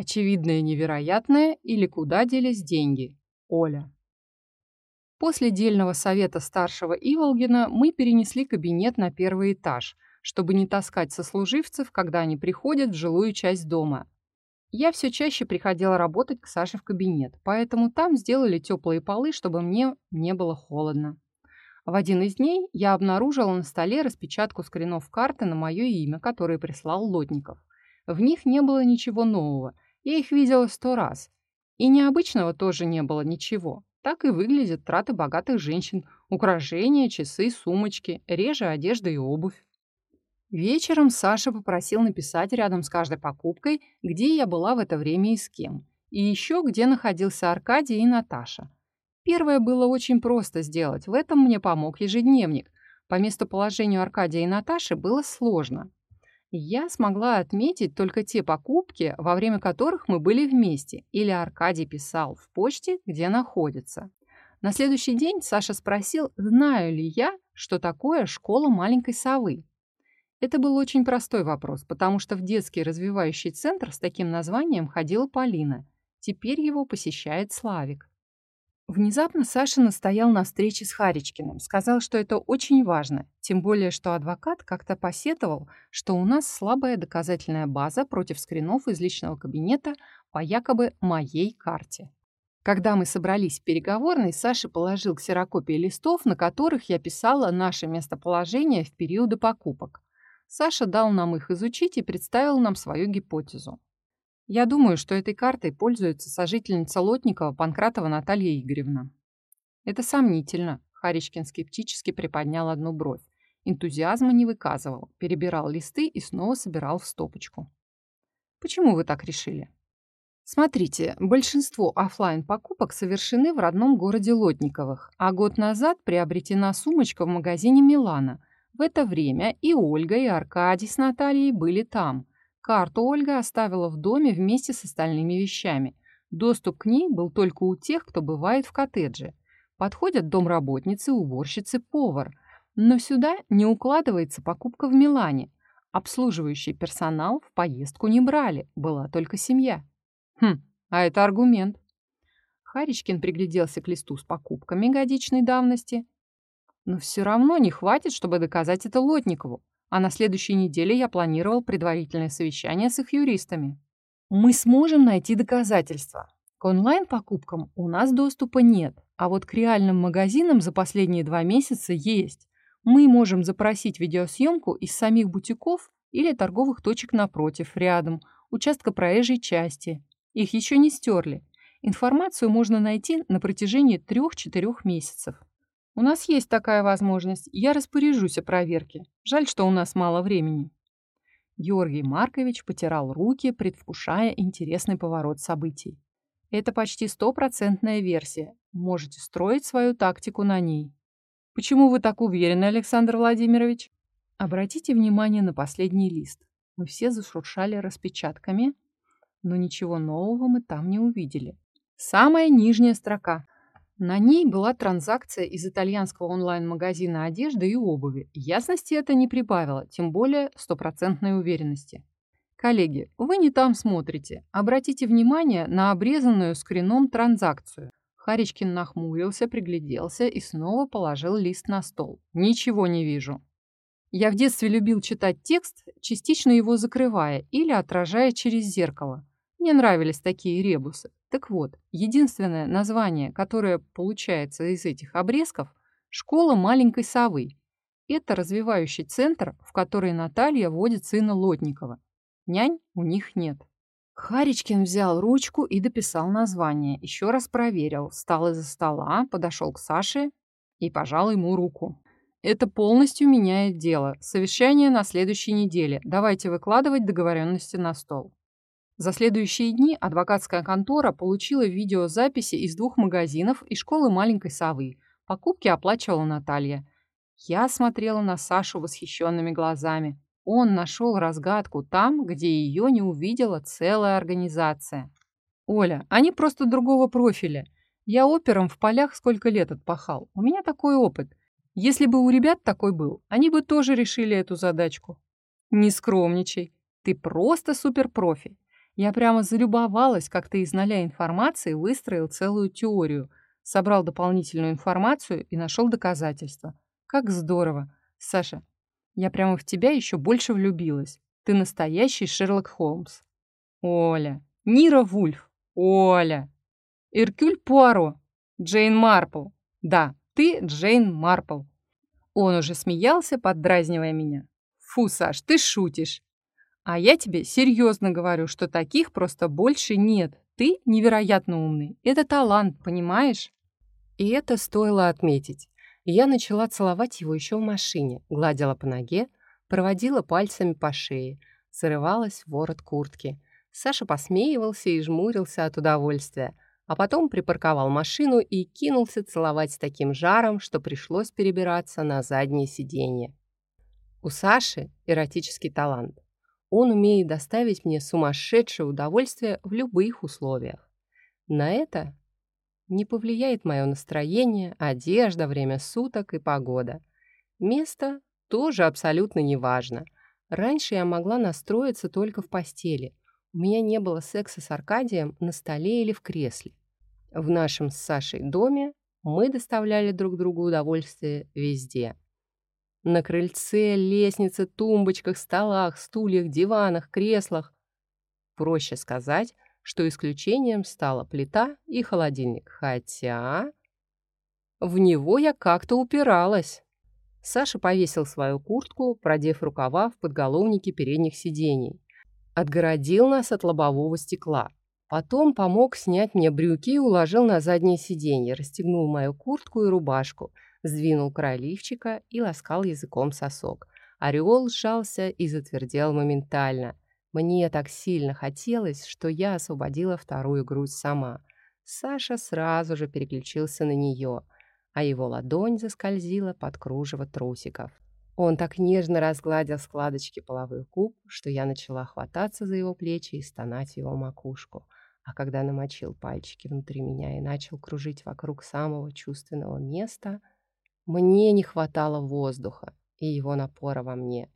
Очевидное невероятное или куда делись деньги? Оля. После дельного совета старшего Иволгина мы перенесли кабинет на первый этаж, чтобы не таскать сослуживцев, когда они приходят в жилую часть дома. Я все чаще приходила работать к Саше в кабинет, поэтому там сделали теплые полы, чтобы мне не было холодно. В один из дней я обнаружила на столе распечатку скринов карты на мое имя, которые прислал Лотников. В них не было ничего нового, я их видела сто раз. И необычного тоже не было ничего. Так и выглядят траты богатых женщин. Украшения, часы, сумочки, реже одежда и обувь. Вечером Саша попросил написать рядом с каждой покупкой, где я была в это время и с кем. И еще, где находился Аркадий и Наташа. Первое было очень просто сделать, в этом мне помог ежедневник. По местоположению Аркадия и Наташи было сложно. Я смогла отметить только те покупки, во время которых мы были вместе, или Аркадий писал в почте, где находится. На следующий день Саша спросил, знаю ли я, что такое школа маленькой совы. Это был очень простой вопрос, потому что в детский развивающий центр с таким названием ходила Полина. Теперь его посещает Славик. Внезапно Саша настоял на встрече с Харичкиным, сказал, что это очень важно, тем более, что адвокат как-то посетовал, что у нас слабая доказательная база против скринов из личного кабинета по якобы моей карте. Когда мы собрались в переговорной, Саша положил ксерокопии листов, на которых я писала наше местоположение в периоды покупок. Саша дал нам их изучить и представил нам свою гипотезу. Я думаю, что этой картой пользуется сожительница Лотникова Панкратова Наталья Игоревна. Это сомнительно. Харичкин скептически приподнял одну бровь. Энтузиазма не выказывал, перебирал листы и снова собирал в стопочку. Почему вы так решили? Смотрите, большинство офлайн покупок совершены в родном городе Лотниковых, а год назад приобретена сумочка в магазине Милана. В это время и Ольга, и Аркадий с Натальей были там. Карту Ольга оставила в доме вместе с остальными вещами. Доступ к ней был только у тех, кто бывает в коттедже. Подходят домработницы, уборщицы, повар. Но сюда не укладывается покупка в Милане. Обслуживающий персонал в поездку не брали, была только семья. Хм, а это аргумент. Харичкин пригляделся к листу с покупками годичной давности. Но все равно не хватит, чтобы доказать это Лотникову а на следующей неделе я планировал предварительное совещание с их юристами. Мы сможем найти доказательства. К онлайн-покупкам у нас доступа нет, а вот к реальным магазинам за последние два месяца есть. Мы можем запросить видеосъемку из самих бутиков или торговых точек напротив, рядом, участка проезжей части. Их еще не стерли. Информацию можно найти на протяжении 3-4 месяцев. У нас есть такая возможность. Я распоряжусь о проверке. Жаль, что у нас мало времени. Георгий Маркович потирал руки, предвкушая интересный поворот событий. Это почти стопроцентная версия. Можете строить свою тактику на ней. Почему вы так уверены, Александр Владимирович? Обратите внимание на последний лист. Мы все зашуршали распечатками, но ничего нового мы там не увидели. Самая нижняя строка. На ней была транзакция из итальянского онлайн-магазина одежды и обуви. Ясности это не прибавило, тем более стопроцентной уверенности. Коллеги, вы не там смотрите. Обратите внимание на обрезанную скрином транзакцию. Харичкин нахмурился, пригляделся и снова положил лист на стол. Ничего не вижу. Я в детстве любил читать текст, частично его закрывая или отражая через зеркало. Мне нравились такие ребусы. Так вот, единственное название, которое получается из этих обрезков – «Школа маленькой совы». Это развивающий центр, в который Наталья водит сына Лотникова. Нянь у них нет. Харичкин взял ручку и дописал название, еще раз проверил, встал из-за стола, подошел к Саше и пожал ему руку. «Это полностью меняет дело. Совещание на следующей неделе. Давайте выкладывать договоренности на стол». За следующие дни адвокатская контора получила видеозаписи из двух магазинов и школы маленькой совы. Покупки оплачивала Наталья. Я смотрела на Сашу восхищенными глазами. Он нашел разгадку там, где ее не увидела целая организация. Оля, они просто другого профиля. Я опером в полях сколько лет отпахал. У меня такой опыт. Если бы у ребят такой был, они бы тоже решили эту задачку. Не скромничай. Ты просто суперпрофи. Я прямо залюбовалась, как ты из нуля информации выстроил целую теорию, собрал дополнительную информацию и нашел доказательства. Как здорово. Саша, я прямо в тебя еще больше влюбилась. Ты настоящий Шерлок Холмс. Оля. Нира Вульф. Оля. Иркюль Пуаро. Джейн Марпл. Да, ты Джейн Марпл. Он уже смеялся, поддразнивая меня. Фу, Саш, ты шутишь. А я тебе серьезно говорю, что таких просто больше нет. Ты невероятно умный. Это талант, понимаешь? И это стоило отметить. Я начала целовать его еще в машине, гладила по ноге, проводила пальцами по шее, зарывалась в ворот куртки. Саша посмеивался и жмурился от удовольствия, а потом припарковал машину и кинулся целовать с таким жаром, что пришлось перебираться на заднее сиденье. У Саши эротический талант. Он умеет доставить мне сумасшедшее удовольствие в любых условиях. На это не повлияет мое настроение, одежда, время суток и погода. Место тоже абсолютно не важно. Раньше я могла настроиться только в постели. У меня не было секса с Аркадием на столе или в кресле. В нашем с Сашей доме мы доставляли друг другу удовольствие везде. На крыльце, лестнице, тумбочках, столах, стульях, диванах, креслах. Проще сказать, что исключением стала плита и холодильник. Хотя в него я как-то упиралась. Саша повесил свою куртку, продев рукава в подголовнике передних сидений. Отгородил нас от лобового стекла. Потом помог снять мне брюки и уложил на заднее сиденье, расстегнул мою куртку и рубашку, сдвинул край лифчика и ласкал языком сосок. Ореол сжался и затвердел моментально. Мне так сильно хотелось, что я освободила вторую грудь сама. Саша сразу же переключился на нее — а его ладонь заскользила под кружево трусиков. Он так нежно разгладил складочки половых губ, что я начала хвататься за его плечи и стонать его макушку. А когда намочил пальчики внутри меня и начал кружить вокруг самого чувственного места, мне не хватало воздуха и его напора во мне.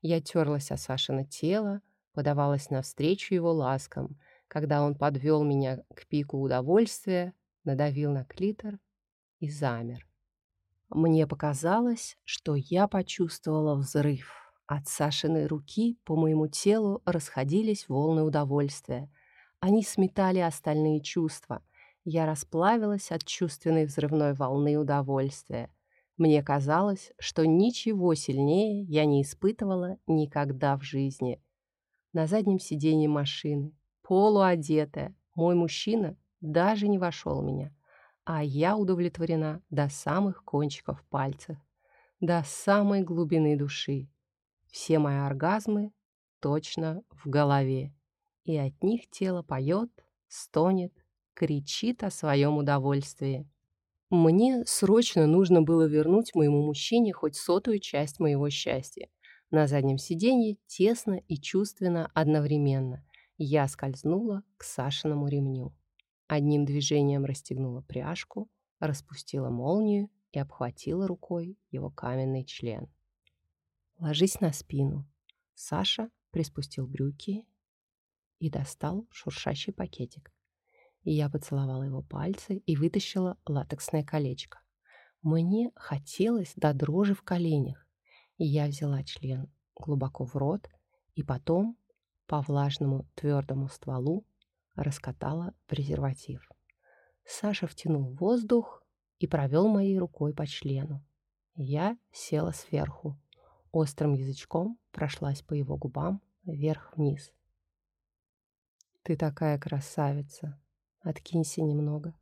Я терлась о Сашино тело, подавалась навстречу его ласкам, когда он подвел меня к пику удовольствия, надавил на клитор и замер. Мне показалось, что я почувствовала взрыв. От Сашиной руки по моему телу расходились волны удовольствия. Они сметали остальные чувства. Я расплавилась от чувственной взрывной волны удовольствия. Мне казалось, что ничего сильнее я не испытывала никогда в жизни. На заднем сиденье машины, полуодетая, мой мужчина даже не вошел в меня а я удовлетворена до самых кончиков пальцев, до самой глубины души. Все мои оргазмы точно в голове, и от них тело поет, стонет, кричит о своем удовольствии. Мне срочно нужно было вернуть моему мужчине хоть сотую часть моего счастья. На заднем сиденье тесно и чувственно одновременно. Я скользнула к Сашиному ремню. Одним движением расстегнула пряжку, распустила молнию и обхватила рукой его каменный член. «Ложись на спину». Саша приспустил брюки и достал шуршащий пакетик. Я поцеловала его пальцы и вытащила латексное колечко. Мне хотелось до дрожи в коленях, и я взяла член глубоко в рот и потом по влажному твердому стволу раскатала презерватив. Саша втянул воздух и провел моей рукой по члену. Я села сверху. Острым язычком прошлась по его губам вверх-вниз. «Ты такая красавица! Откинься немного!»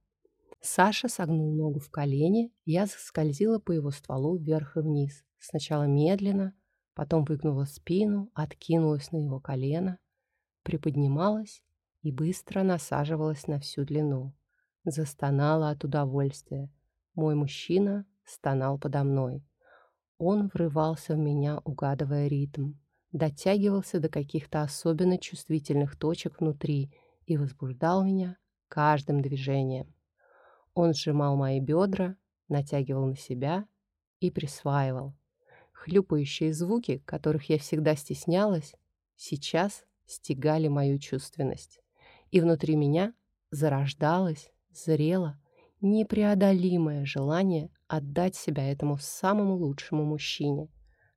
Саша согнул ногу в колени, я заскользила по его стволу вверх и вниз. Сначала медленно, потом выгнула спину, откинулась на его колено, приподнималась и быстро насаживалась на всю длину. Застонала от удовольствия. Мой мужчина стонал подо мной. Он врывался в меня, угадывая ритм, дотягивался до каких-то особенно чувствительных точек внутри и возбуждал меня каждым движением. Он сжимал мои бедра, натягивал на себя и присваивал. Хлюпающие звуки, которых я всегда стеснялась, сейчас стегали мою чувственность. И внутри меня зарождалось, зрело непреодолимое желание отдать себя этому самому лучшему мужчине,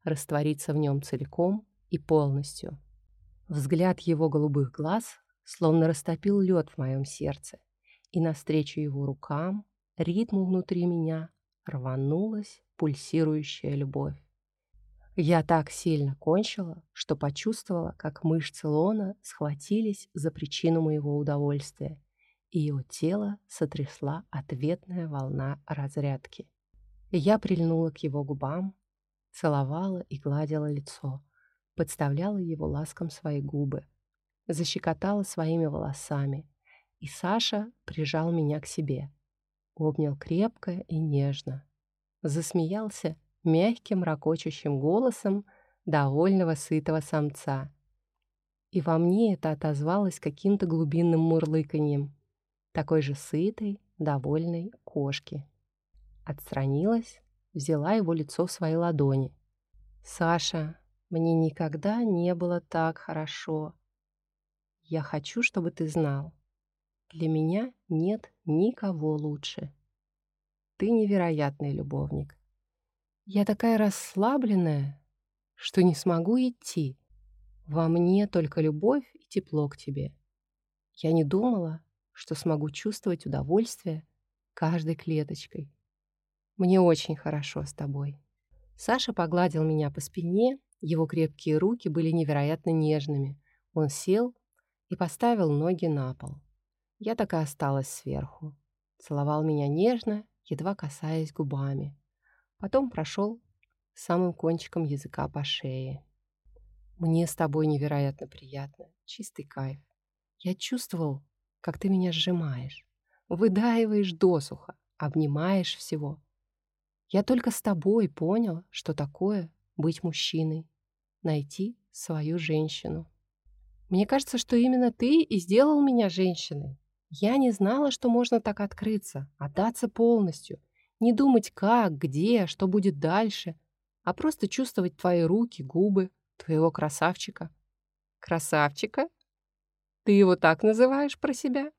раствориться в нем целиком и полностью. Взгляд его голубых глаз словно растопил лед в моем сердце, и навстречу его рукам, ритму внутри меня, рванулась пульсирующая любовь. Я так сильно кончила, что почувствовала, как мышцы лона схватились за причину моего удовольствия, и его тело сотрясла ответная волна разрядки. Я прильнула к его губам, целовала и гладила лицо, подставляла его ласком свои губы, защекотала своими волосами, и Саша прижал меня к себе, обнял крепко и нежно, засмеялся мягким, ракочущим голосом довольного сытого самца. И во мне это отозвалось каким-то глубинным мурлыканьем, такой же сытой, довольной кошки. Отстранилась, взяла его лицо в свои ладони. «Саша, мне никогда не было так хорошо. Я хочу, чтобы ты знал. Для меня нет никого лучше. Ты невероятный любовник. Я такая расслабленная, что не смогу идти. Во мне только любовь и тепло к тебе. Я не думала, что смогу чувствовать удовольствие каждой клеточкой. Мне очень хорошо с тобой. Саша погладил меня по спине, его крепкие руки были невероятно нежными. Он сел и поставил ноги на пол. Я так и осталась сверху. Целовал меня нежно, едва касаясь губами. Потом прошел самым кончиком языка по шее. Мне с тобой невероятно приятно. Чистый кайф. Я чувствовал, как ты меня сжимаешь, выдаиваешь досуха, обнимаешь всего. Я только с тобой понял, что такое быть мужчиной, найти свою женщину. Мне кажется, что именно ты и сделал меня женщиной. Я не знала, что можно так открыться, отдаться полностью — не думать как, где, что будет дальше, а просто чувствовать твои руки, губы, твоего красавчика. Красавчика? Ты его так называешь про себя?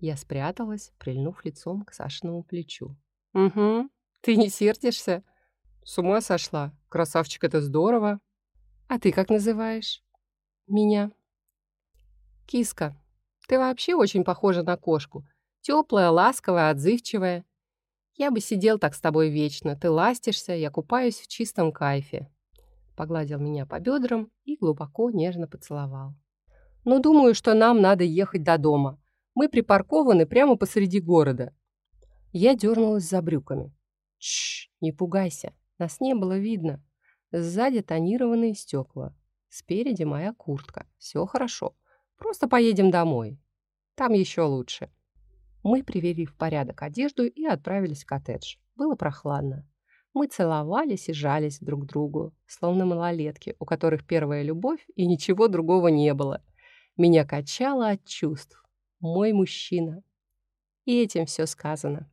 Я спряталась, прильнув лицом к Сашиному плечу. Угу, ты не сердишься? С ума сошла. Красавчик — это здорово. А ты как называешь? Меня. Киска, ты вообще очень похожа на кошку. Теплая, ласковая, отзывчивая. Я бы сидел так с тобой вечно. Ты ластишься, я купаюсь в чистом кайфе. Погладил меня по бедрам и глубоко, нежно поцеловал. Но думаю, что нам надо ехать до дома. Мы припаркованы прямо посреди города. Я дернулась за брюками. Чш, не пугайся. Нас не было видно. Сзади тонированные стекла. Спереди моя куртка. Все хорошо. Просто поедем домой. Там еще лучше. Мы привели в порядок одежду и отправились в коттедж. Было прохладно. Мы целовались и жались друг к другу, словно малолетки, у которых первая любовь и ничего другого не было. Меня качало от чувств. Мой мужчина. И этим все сказано.